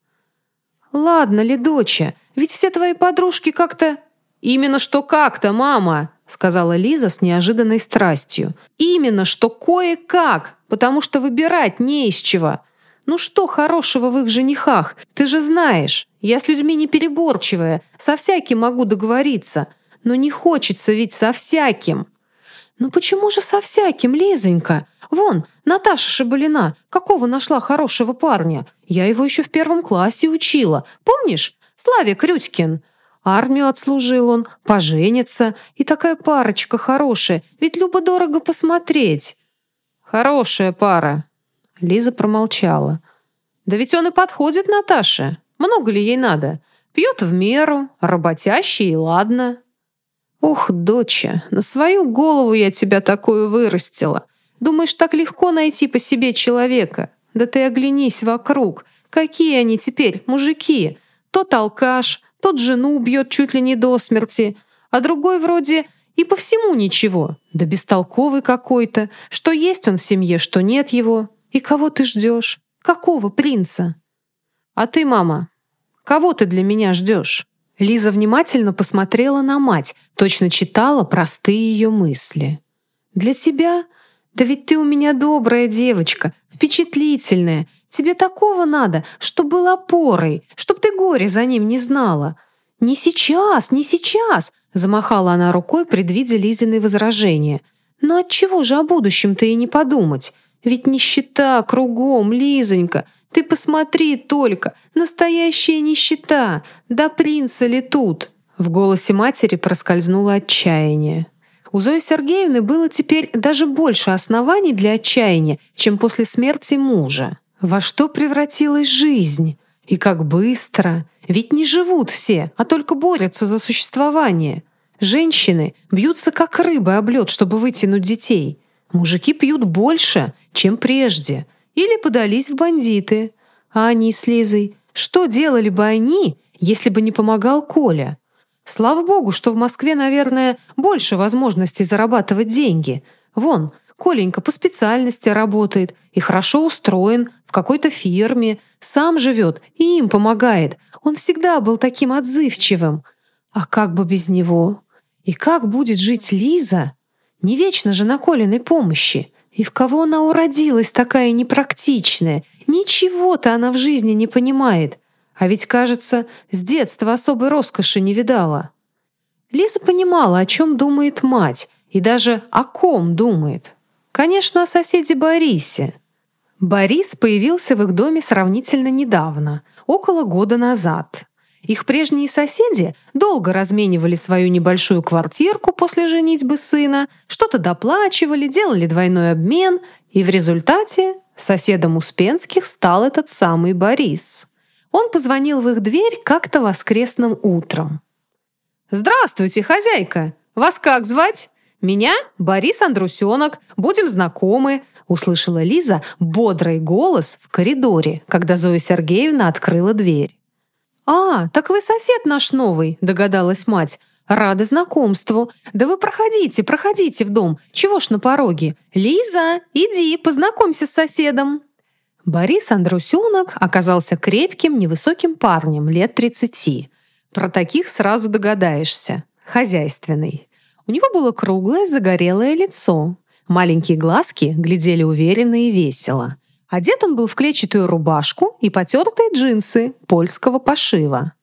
«Ладно ли, доча, ведь все твои подружки как-то...» «Именно что как-то, мама!» — сказала Лиза с неожиданной страстью. «Именно что кое-как, потому что выбирать не из чего. Ну что хорошего в их женихах? Ты же знаешь, я с людьми не переборчивая, со всяким могу договориться, но не хочется ведь со всяким». «Ну почему же со всяким, Лизонька? Вон, Наташа Шабалина, какого нашла хорошего парня? Я его еще в первом классе учила. Помнишь? Славик Рюдькин. Армию отслужил он, поженится. И такая парочка хорошая, ведь любо-дорого посмотреть. Хорошая пара. Лиза промолчала. Да ведь он и подходит Наташе. Много ли ей надо? Пьет в меру, работящий и ладно. Ох, доча, на свою голову я тебя такую вырастила. Думаешь, так легко найти по себе человека? Да ты оглянись вокруг. Какие они теперь, мужики? Тот алкаш, тот жену убьет чуть ли не до смерти, а другой вроде и по всему ничего. Да бестолковый какой-то. Что есть он в семье, что нет его. И кого ты ждешь? «Какого принца?» «А ты, мама, кого ты для меня ждешь?» Лиза внимательно посмотрела на мать, точно читала простые ее мысли. «Для тебя? Да ведь ты у меня добрая девочка, впечатлительная. Тебе такого надо, чтоб был опорой, чтоб ты горе за ним не знала. Не сейчас, не сейчас!» Замахала она рукой, предвидя Лизины возражения. «Но отчего же о будущем-то и не подумать? Ведь нищета кругом, Лизонька. Ты посмотри только, настоящая нищета. Да принца ли тут?» В голосе матери проскользнуло отчаяние. У Зои Сергеевны было теперь даже больше оснований для отчаяния, чем после смерти мужа. Во что превратилась жизнь? И как быстро! Ведь не живут все, а только борются за существование. Женщины бьются как рыбы об лед, чтобы вытянуть детей. Мужики пьют больше, чем прежде. Или подались в бандиты. А они с Лизой? Что делали бы они, если бы не помогал Коля? Слава богу, что в Москве, наверное, больше возможностей зарабатывать деньги. Вон, Коленька по специальности работает и хорошо устроен какой-то фирме, сам живет и им помогает. Он всегда был таким отзывчивым. А как бы без него? И как будет жить Лиза? Не вечно же на Колиной помощи. И в кого она уродилась такая непрактичная? Ничего-то она в жизни не понимает. А ведь, кажется, с детства особой роскоши не видала. Лиза понимала, о чем думает мать, и даже о ком думает. Конечно, о соседе Борисе. Борис появился в их доме сравнительно недавно, около года назад. Их прежние соседи долго разменивали свою небольшую квартирку после женитьбы сына, что-то доплачивали, делали двойной обмен, и в результате соседом Успенских стал этот самый Борис. Он позвонил в их дверь как-то воскресным утром. «Здравствуйте, хозяйка! Вас как звать?» «Меня Борис Андрусенок. Будем знакомы», — услышала Лиза бодрый голос в коридоре, когда Зоя Сергеевна открыла дверь. «А, так вы сосед наш новый», — догадалась мать. «Рада знакомству. Да вы проходите, проходите в дом. Чего ж на пороге? Лиза, иди, познакомься с соседом». Борис Андрусенок оказался крепким, невысоким парнем лет 30. Про таких сразу догадаешься. Хозяйственный. У него было круглое загорелое лицо. Маленькие глазки глядели уверенно и весело. Одет он был в клетчатую рубашку и потертые джинсы польского пошива.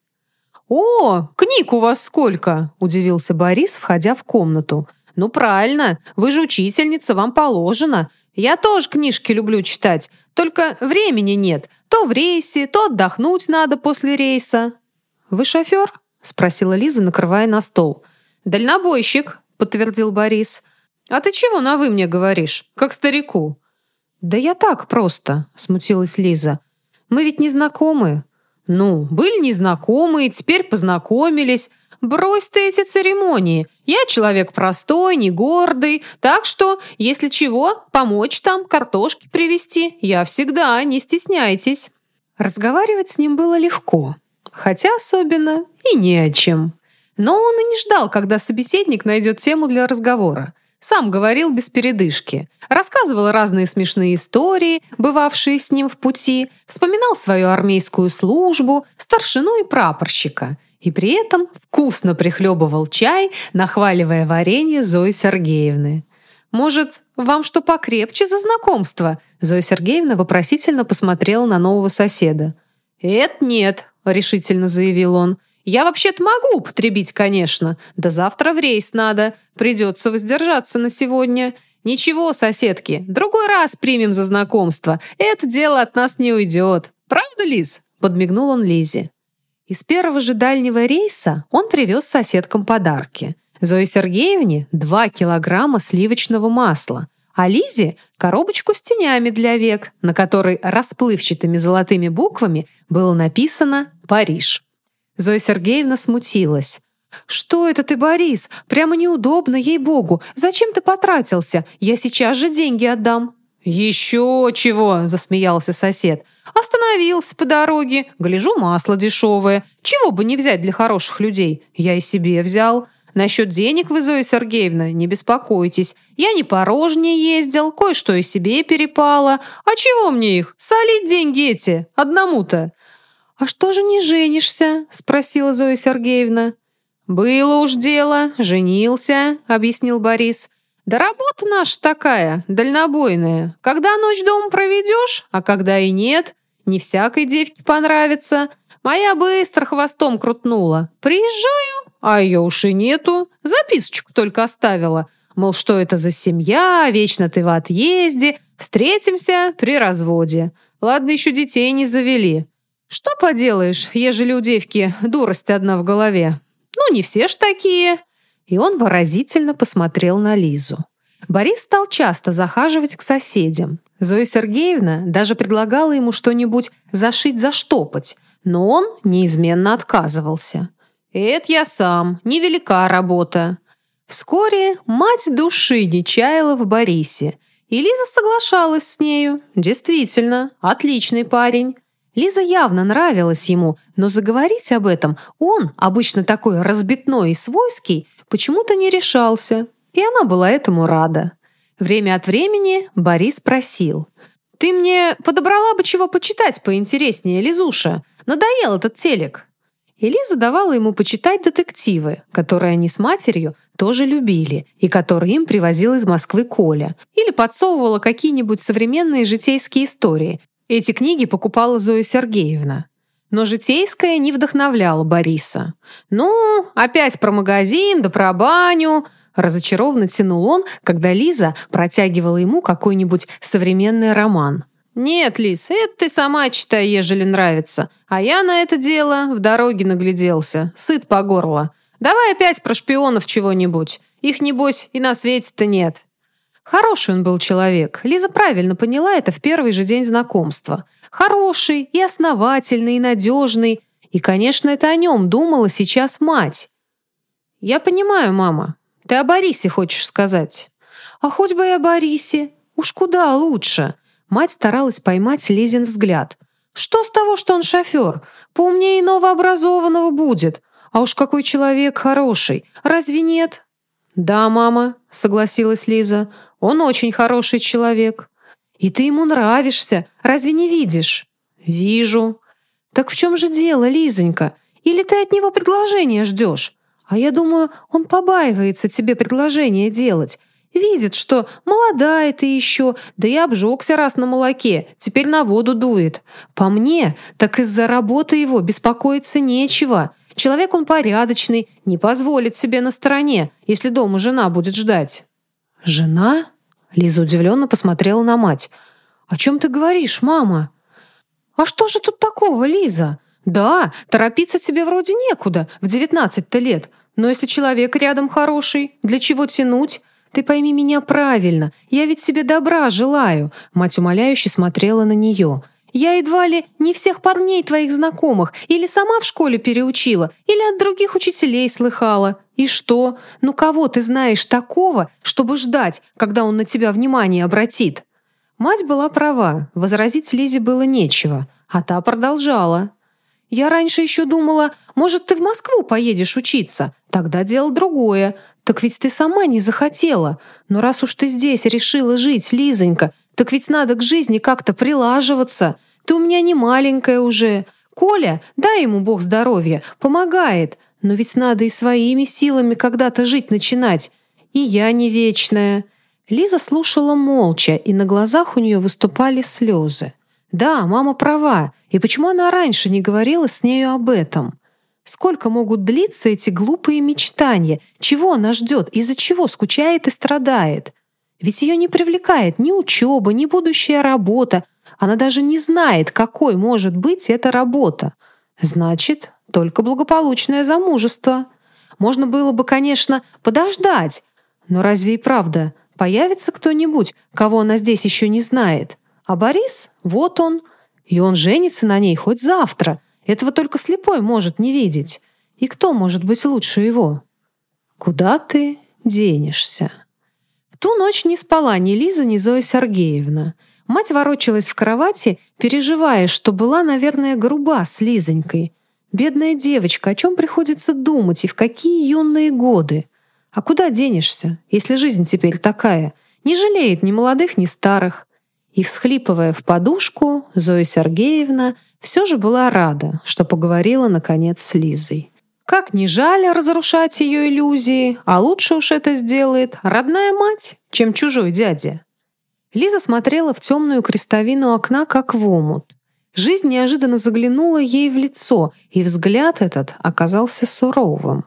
«О, книг у вас сколько!» – удивился Борис, входя в комнату. «Ну правильно, вы же учительница, вам положено. Я тоже книжки люблю читать, только времени нет. То в рейсе, то отдохнуть надо после рейса». «Вы шофер?» – спросила Лиза, накрывая на стол. «Дальнобойщик», – подтвердил Борис. «А ты чего на «вы» мне говоришь, как старику?» «Да я так просто», — смутилась Лиза. «Мы ведь не знакомы». «Ну, были незнакомы, и теперь познакомились. Брось ты эти церемонии. Я человек простой, не гордый, так что, если чего, помочь там, картошки привезти, я всегда, не стесняйтесь». Разговаривать с ним было легко, хотя особенно и не о чем. Но он и не ждал, когда собеседник найдет тему для разговора. Сам говорил без передышки. Рассказывал разные смешные истории, бывавшие с ним в пути, вспоминал свою армейскую службу, старшину и прапорщика. И при этом вкусно прихлебывал чай, нахваливая варенье Зои Сергеевны. «Может, вам что покрепче за знакомство?» Зоя Сергеевна вопросительно посмотрела на нового соседа. «Это нет», — решительно заявил он. Я вообще-то могу употребить, конечно. Да завтра в рейс надо. Придется воздержаться на сегодня. Ничего, соседки, другой раз примем за знакомство. Это дело от нас не уйдет. Правда, Лиз?» Подмигнул он Лизе. Из первого же дальнего рейса он привез соседкам подарки. Зое Сергеевне – 2 килограмма сливочного масла, а Лизе – коробочку с тенями для век, на которой расплывчатыми золотыми буквами было написано «Париж». Зоя Сергеевна смутилась. «Что это ты, Борис? Прямо неудобно, ей-богу. Зачем ты потратился? Я сейчас же деньги отдам». «Еще чего!» – засмеялся сосед. «Остановился по дороге. Гляжу, масло дешевое. Чего бы не взять для хороших людей? Я и себе взял. Насчет денег вы, Зоя Сергеевна, не беспокойтесь. Я не порожнее ездил, кое-что и себе перепало. А чего мне их? Солить деньги эти, одному-то». «А что же не женишься?» – спросила Зоя Сергеевна. «Было уж дело, женился», — объяснил Борис. «Да работа наша такая, дальнобойная. Когда ночь дома проведешь, а когда и нет, не всякой девке понравится. Моя быстро хвостом крутнула. Приезжаю, а ее уж и нету. Записочку только оставила. Мол, что это за семья, вечно ты в отъезде, встретимся при разводе. Ладно, еще детей не завели. Что поделаешь, ежели у девки дурость одна в голове. Ну, не все ж такие. И он выразительно посмотрел на Лизу. Борис стал часто захаживать к соседям. Зоя Сергеевна даже предлагала ему что-нибудь зашить-заштопать, но он неизменно отказывался. «Это я сам, невелика работа». Вскоре мать души не чаяла в Борисе, и Лиза соглашалась с нею. Действительно, отличный парень. Лиза явно нравилась ему, но заговорить об этом он, обычно такой разбитной и свойский, почему-то не решался, и она была этому рада. Время от времени Борис просил. «Ты мне подобрала бы чего почитать поинтереснее, Лизуша. Надоел этот телек». И Лиза давала ему почитать детективы, которые они с матерью тоже любили и которые им привозил из Москвы Коля, или подсовывала какие-нибудь современные житейские истории, эти книги покупала Зоя Сергеевна. Но житейская не вдохновляла Бориса. «Ну, опять про магазин, да про баню», разочарованно тянул он, когда Лиза протягивала ему какой-нибудь современный роман. «Нет, Лиз, это ты сама читай, ежели нравится. А я на это дело в дороге нагляделся, сыт по горло. Давай опять про шпионов чего-нибудь. Их, небось, и на свете-то нет». Хороший он был человек. Лиза правильно поняла это в первый же день знакомства. Хороший и основательный, и надежный. И, конечно, это о нем думала сейчас мать. «Я понимаю, мама. Ты о Борисе хочешь сказать?» «А хоть бы и о Борисе. Уж куда лучше». Мать старалась поймать Лизин взгляд. «Что с того, что он шофер? Поумнее новообразованного будет. А уж какой человек хороший. Разве нет?» «Да, мама», — согласилась Лиза. Он очень хороший человек. И ты ему нравишься, разве не видишь? Вижу. Так в чем же дело, Лизонька? Или ты от него предложения ждешь? А я думаю, он побаивается тебе предложение делать. Видит, что молодая ты еще, да и обжегся раз на молоке, теперь на воду дует. По мне, так из-за работы его беспокоиться нечего. Человек он порядочный, не позволит себе на стороне, если дома жена будет ждать. «Жена?» Лиза удивленно посмотрела на мать. «О чем ты говоришь, мама?» «А что же тут такого, Лиза? Да, торопиться тебе вроде некуда, в девятнадцать-то лет. Но если человек рядом хороший, для чего тянуть? Ты пойми меня правильно, я ведь тебе добра желаю». Мать умоляюще смотрела на нее. Я едва ли не всех парней твоих знакомых или сама в школе переучила, или от других учителей слыхала. И что? Ну кого ты знаешь такого, чтобы ждать, когда он на тебя внимание обратит?» Мать была права, возразить Лизе было нечего, а та продолжала. «Я раньше еще думала, может, ты в Москву поедешь учиться? Тогда дело другое. Так ведь ты сама не захотела. Но раз уж ты здесь решила жить, Лизонька, так ведь надо к жизни как-то прилаживаться. Ты у меня не маленькая уже. Коля, дай ему Бог здоровья, помогает. Но ведь надо и своими силами когда-то жить начинать. И я не вечная». Лиза слушала молча, и на глазах у нее выступали слезы. Да, мама права. И почему она раньше не говорила с нею об этом? Сколько могут длиться эти глупые мечтания? Чего она ждет? Из-за чего скучает и страдает? Ведь ее не привлекает ни учеба, ни будущая работа. Она даже не знает, какой может быть эта работа. Значит, только благополучное замужество. Можно было бы, конечно, подождать. Но разве и правда появится кто-нибудь, кого она здесь еще не знает? А Борис, вот он. И он женится на ней хоть завтра. Этого только слепой может не видеть. И кто может быть лучше его? Куда ты денешься? Ту ночь не спала ни Лиза, ни Зоя Сергеевна. Мать ворочалась в кровати, переживая, что была, наверное, груба с Лизонькой. Бедная девочка, о чем приходится думать и в какие юные годы? А куда денешься, если жизнь теперь такая? Не жалеет ни молодых, ни старых. И, всхлипывая в подушку, Зоя Сергеевна все же была рада, что поговорила, наконец, с Лизой. Как не жаль разрушать ее иллюзии, а лучше уж это сделает родная мать, чем чужой дядя. Лиза смотрела в темную крестовину окна, как в омут. Жизнь неожиданно заглянула ей в лицо, и взгляд этот оказался суровым.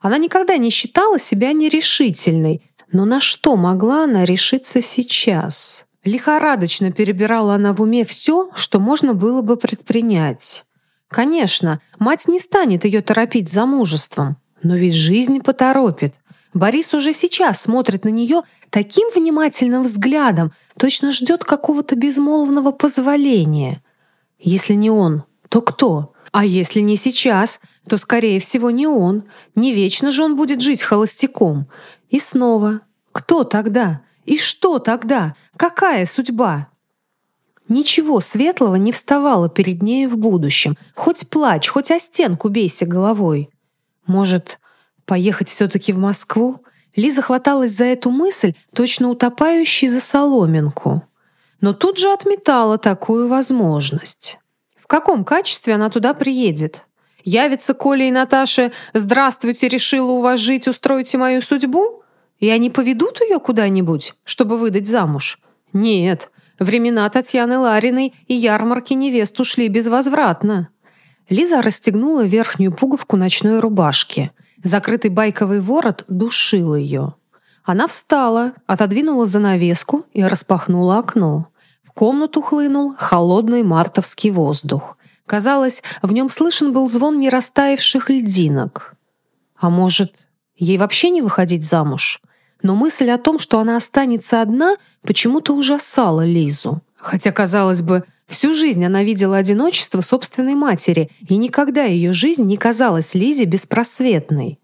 Она никогда не считала себя нерешительной, но на что могла она решиться сейчас? Лихорадочно перебирала она в уме все, что можно было бы предпринять. Конечно, мать не станет ее торопить замужеством, но ведь жизнь поторопит. Борис уже сейчас смотрит на нее таким внимательным взглядом, точно ждет какого-то безмолвного позволения. Если не он, то кто? А если не сейчас, то, скорее всего, не он. Не вечно же он будет жить холостяком. И снова. Кто тогда? И что тогда? Какая судьба? Ничего светлого не вставало перед нею в будущем. Хоть плачь, хоть о стенку бейся головой. Может, поехать все-таки в Москву? Лиза хваталась за эту мысль, точно утопающей за соломинку. Но тут же отметала такую возможность. В каком качестве она туда приедет? Явится Коля и Наташа «Здравствуйте, решила у вас жить, устроите мою судьбу?» И они поведут ее куда-нибудь, чтобы выдать замуж? Нет, Времена Татьяны Лариной и ярмарки невест ушли безвозвратно. Лиза расстегнула верхнюю пуговку ночной рубашки. Закрытый байковый ворот душил ее. Она встала, отодвинула занавеску и распахнула окно. В комнату хлынул холодный мартовский воздух. Казалось, в нем слышен был звон нерастаявших льдинок. А может, ей вообще не выходить замуж? Но мысль о том, что она останется одна, почему-то ужасала Лизу. Хотя, казалось бы, всю жизнь она видела одиночество собственной матери, и никогда ее жизнь не казалась Лизе беспросветной.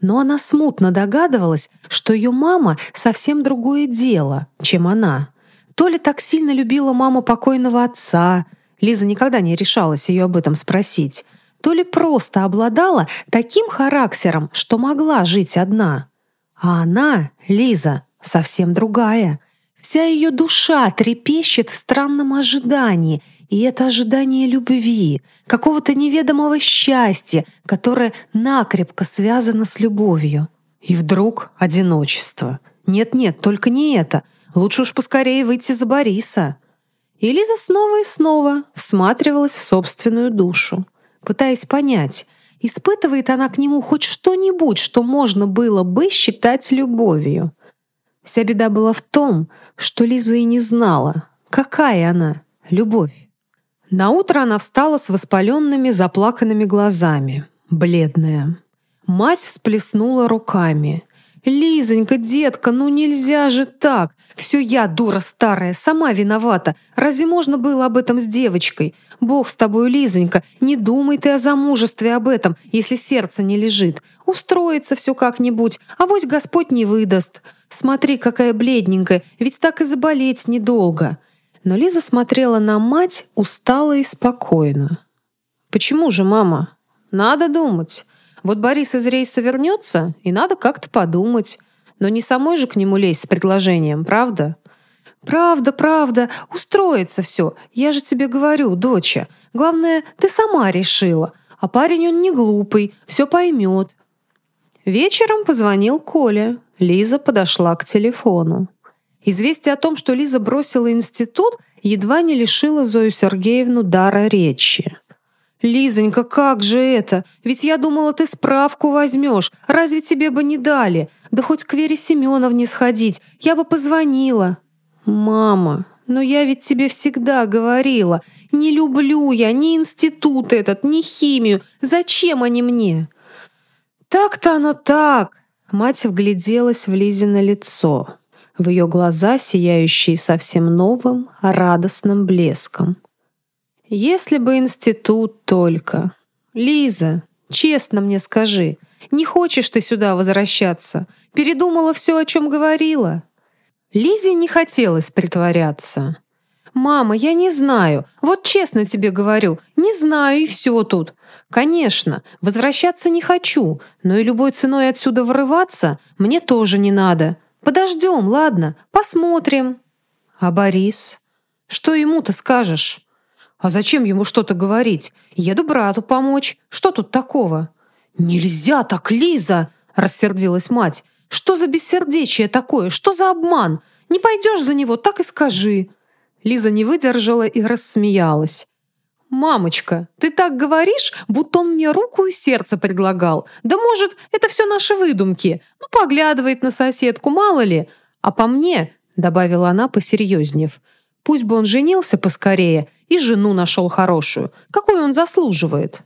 Но она смутно догадывалась, что ее мама совсем другое дело, чем она. То ли так сильно любила маму покойного отца, Лиза никогда не решалась ее об этом спросить, то ли просто обладала таким характером, что могла жить одна. А она, Лиза, совсем другая. Вся ее душа трепещет в странном ожидании, и это ожидание любви, какого-то неведомого счастья, которое накрепко связано с любовью. И вдруг одиночество. Нет-нет, только не это. Лучше уж поскорее выйти за Бориса. И Лиза снова и снова всматривалась в собственную душу, пытаясь понять, Испытывает она к нему хоть что-нибудь, что можно было бы считать любовью. Вся беда была в том, что Лиза и не знала, какая она любовь. На утро она встала с воспаленными, заплаканными глазами, бледная. Мать всплеснула руками. «Лизонька, детка, ну нельзя же так! Все я, дура старая, сама виновата. Разве можно было об этом с девочкой? Бог с тобой, Лизонька, не думай ты о замужестве об этом, если сердце не лежит. Устроится все как-нибудь, а вось Господь не выдаст. Смотри, какая бледненькая, ведь так и заболеть недолго». Но Лиза смотрела на мать устало и спокойно. «Почему же, мама? Надо думать. Вот Борис из рейса вернется, и надо как-то подумать. Но не самой же к нему лезть с предложением, правда? «Правда, правда, устроится все. Я же тебе говорю, доча. Главное, ты сама решила. А парень он не глупый, все поймет». Вечером позвонил Коля. Лиза подошла к телефону. Известие о том, что Лиза бросила институт, едва не лишило Зою Сергеевну дара речи. «Лизонька, как же это? Ведь я думала, ты справку возьмешь. Разве тебе бы не дали? Да хоть к Вере Семеновне сходить. Я бы позвонила». «Мама, но я ведь тебе всегда говорила, не люблю я ни институт этот, ни химию. Зачем они мне?» «Так-то оно так!» Мать вгляделась в Лизино лицо, в ее глаза, сияющие совсем новым, радостным блеском. «Если бы институт только! Лиза, честно мне скажи, не хочешь ты сюда возвращаться? Передумала все, о чем говорила?» Лизе не хотелось притворяться. «Мама, я не знаю. Вот честно тебе говорю, не знаю, и все тут. Конечно, возвращаться не хочу, но и любой ценой отсюда вырываться мне тоже не надо. Подождем, ладно, посмотрим. А Борис? Что ему-то скажешь? А зачем ему что-то говорить? Еду брату помочь. Что тут такого? Нельзя так, Лиза, рассердилась мать. Что за бессердечие такое? Что за обман? Не пойдешь за него, так и скажи. Лиза не выдержала и рассмеялась. «Мамочка, ты так говоришь, будто он мне руку и сердце предлагал. Да может, это все наши выдумки. Ну, поглядывает на соседку, мало ли. А по мне, — добавила она, посерьезнев, — пусть бы он женился поскорее и жену нашел хорошую, какую он заслуживает».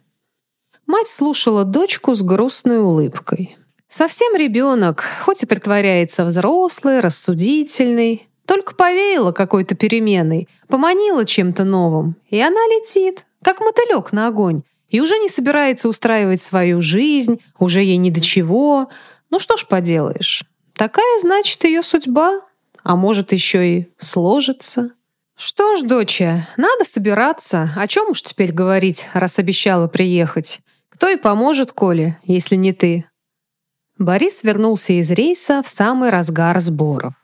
Мать слушала дочку с грустной улыбкой. Совсем ребенок, хоть и притворяется взрослый, рассудительный, только повеяло какой-то переменой, поманила чем-то новым, и она летит, как мотылек на огонь, и уже не собирается устраивать свою жизнь, уже ей ни до чего. Ну что ж поделаешь, такая, значит, ее судьба, а может, еще и сложится. Что ж, доча, надо собираться, о чем уж теперь говорить, раз обещала приехать. Кто и поможет Коле, если не ты? Борис вернулся из рейса в самый разгар сборов.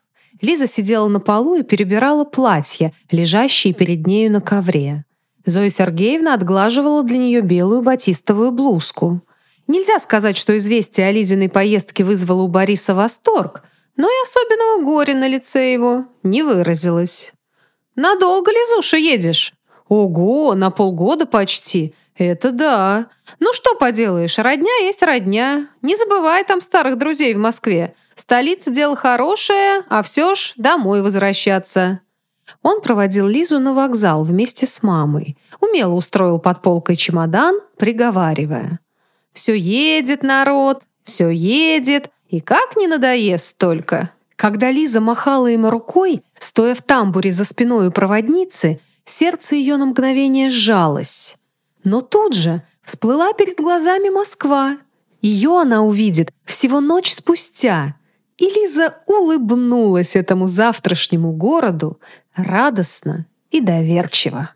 Лиза сидела на полу и перебирала платья, лежащие перед нею на ковре. Зоя Сергеевна отглаживала для нее белую батистовую блузку. Нельзя сказать, что известие о Лизиной поездке вызвало у Бориса восторг, но и особенного горя на лице его не выразилось. «Надолго, Лизуша, едешь?» «Ого, на полгода почти. Это да. Ну что поделаешь, родня есть родня. Не забывай там старых друзей в Москве. Столица дело хорошее, а все ж домой возвращаться. Он проводил Лизу на вокзал вместе с мамой. Умело устроил под полкой чемодан, приговаривая. «Все едет народ, все едет, и как не надоест только!» Когда Лиза махала ему рукой, стоя в тамбуре за спиной у проводницы, сердце ее на мгновение сжалось. Но тут же всплыла перед глазами Москва. Ее она увидит всего ночь спустя — и Лиза улыбнулась этому завтрашнему городу радостно и доверчиво.